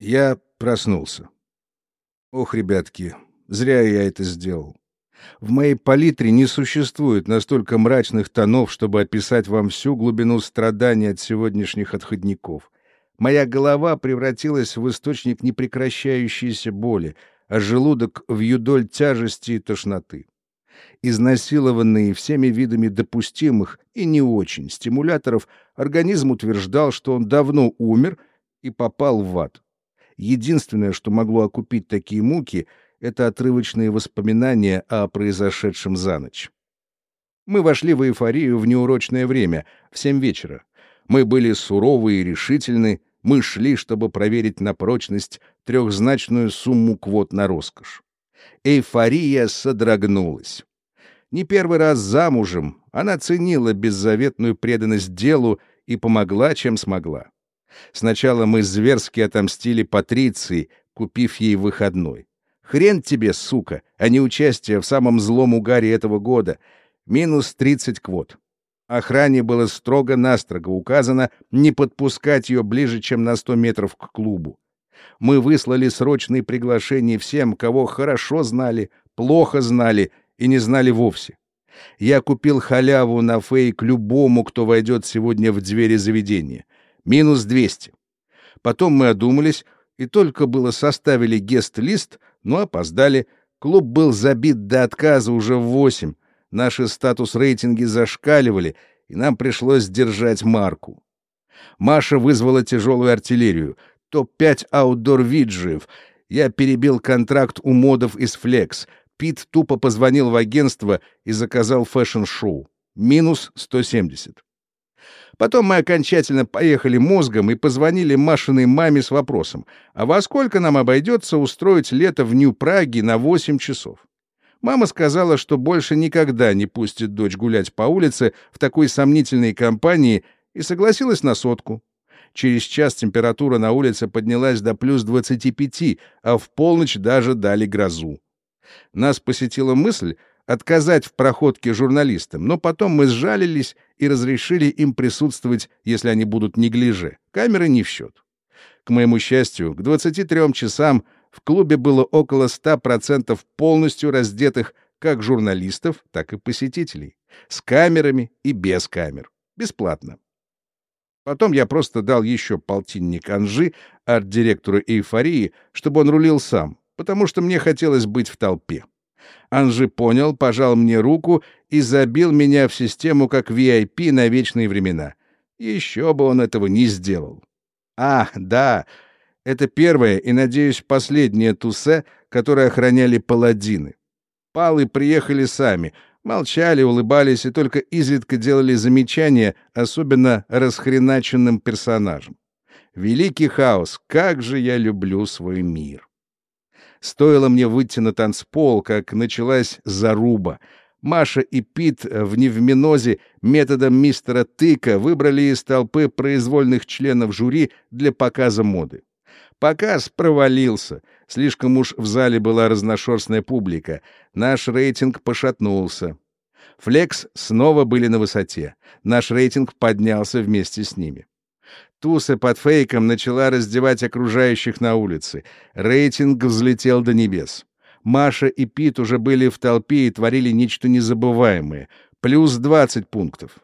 Я проснулся. Ох, ребятки, зря я это сделал. В моей палитре не существует настолько мрачных тонов, чтобы описать вам всю глубину страданий от сегодняшних отходников. Моя голова превратилась в источник непрекращающейся боли, а желудок — в юдоль тяжести и тошноты. Изнасилованный всеми видами допустимых и не очень стимуляторов, организм утверждал, что он давно умер и попал в ад. Единственное, что могло окупить такие муки, это отрывочные воспоминания о произошедшем за ночь. Мы вошли в эйфорию в неурочное время, в семь вечера. Мы были суровы и решительны, мы шли, чтобы проверить на прочность трехзначную сумму квот на роскошь. Эйфория содрогнулась. Не первый раз замужем она ценила беззаветную преданность делу и помогла, чем смогла. Сначала мы зверски отомстили Патриции, купив ей выходной. Хрен тебе, сука, а не участие в самом злом угаре этого года. Минус 30 квот. Охране было строго-настрого указано не подпускать ее ближе, чем на 100 метров к клубу. Мы выслали срочные приглашения всем, кого хорошо знали, плохо знали и не знали вовсе. Я купил халяву на фейк любому, кто войдет сегодня в двери заведения — Минус 200. Потом мы одумались и только было составили гест-лист, но опоздали. Клуб был забит до отказа уже в восемь. Наши статус-рейтинги зашкаливали, и нам пришлось держать марку. Маша вызвала тяжелую артиллерию. Топ-5 аутдор-виджиев. Я перебил контракт у модов из Flex. Пит тупо позвонил в агентство и заказал фэшн-шоу. Минус 170. Потом мы окончательно поехали мозгом и позвонили Машиной маме с вопросом, а во сколько нам обойдется устроить лето в Нью-Праге на 8 часов. Мама сказала, что больше никогда не пустит дочь гулять по улице в такой сомнительной компании, и согласилась на сотку. Через час температура на улице поднялась до плюс 25, а в полночь даже дали грозу. Нас посетила мысль, отказать в проходке журналистам, но потом мы сжалились и разрешили им присутствовать, если они будут неглиже. Камеры не в счет. К моему счастью, к 23 часам в клубе было около 100% полностью раздетых как журналистов, так и посетителей. С камерами и без камер. Бесплатно. Потом я просто дал еще полтинник Анжи арт-директору «Эйфории», чтобы он рулил сам, потому что мне хотелось быть в толпе. Анжи понял, пожал мне руку и забил меня в систему как VIP на вечные времена. Еще бы он этого не сделал. А, да, это первое и, надеюсь, последнее тусе, которое охраняли паладины. Палы приехали сами, молчали, улыбались и только изредка делали замечания, особенно расхреначенным персонажам. Великий хаос, как же я люблю свой мир! Стоило мне выйти на танцпол, как началась заруба. Маша и Пит в невминозе методом мистера Тыка выбрали из толпы произвольных членов жюри для показа моды. Показ провалился. Слишком уж в зале была разношерстная публика. Наш рейтинг пошатнулся. Флекс снова были на высоте. Наш рейтинг поднялся вместе с ними. Туса под фейком начала раздевать окружающих на улице. Рейтинг взлетел до небес. Маша и Пит уже были в толпе и творили нечто незабываемое. Плюс 20 пунктов.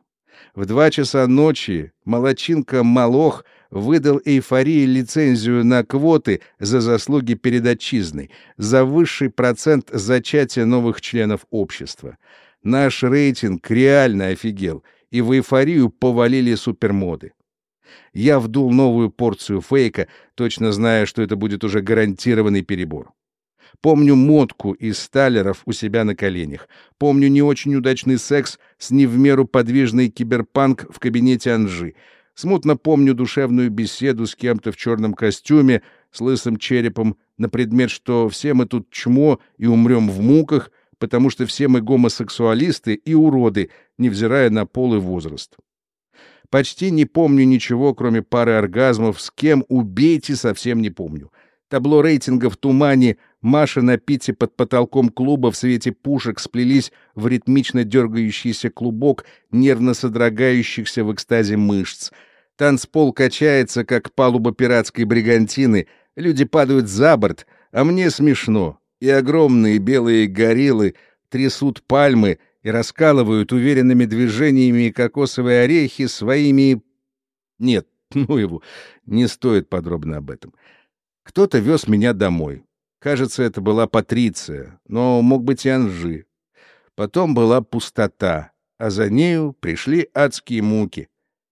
В два часа ночи молочинка Малох выдал эйфории лицензию на квоты за заслуги перед отчизной, за высший процент зачатия новых членов общества. Наш рейтинг реально офигел, и в эйфорию повалили супермоды. Я вдул новую порцию фейка, точно зная, что это будет уже гарантированный перебор. Помню мотку из сталеров у себя на коленях. Помню не очень удачный секс с не в меру подвижной киберпанк в кабинете Анжи. Смутно помню душевную беседу с кем-то в черном костюме, с лысым черепом, на предмет, что все мы тут чмо и умрем в муках, потому что все мы гомосексуалисты и уроды, невзирая на пол и возраст. Почти не помню ничего, кроме пары оргазмов. С кем убейте, совсем не помню. Табло рейтинга в тумане, Маша на пите под потолком клуба в свете пушек сплелись в ритмично дергающийся клубок нервно содрогающихся в экстазе мышц. Танцпол качается, как палуба пиратской бригантины. Люди падают за борт, а мне смешно. И огромные белые гориллы трясут пальмы и раскалывают уверенными движениями кокосовые орехи своими... Нет, ну его, не стоит подробно об этом. Кто-то вез меня домой. Кажется, это была Патриция, но мог быть и Анжи. Потом была пустота, а за нею пришли адские муки.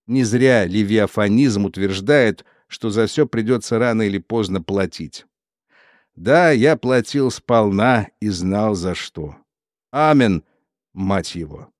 Не зря левиафанизм утверждает, что за все придется рано или поздно платить. Да, я платил сполна и знал за что. Амен, мать его.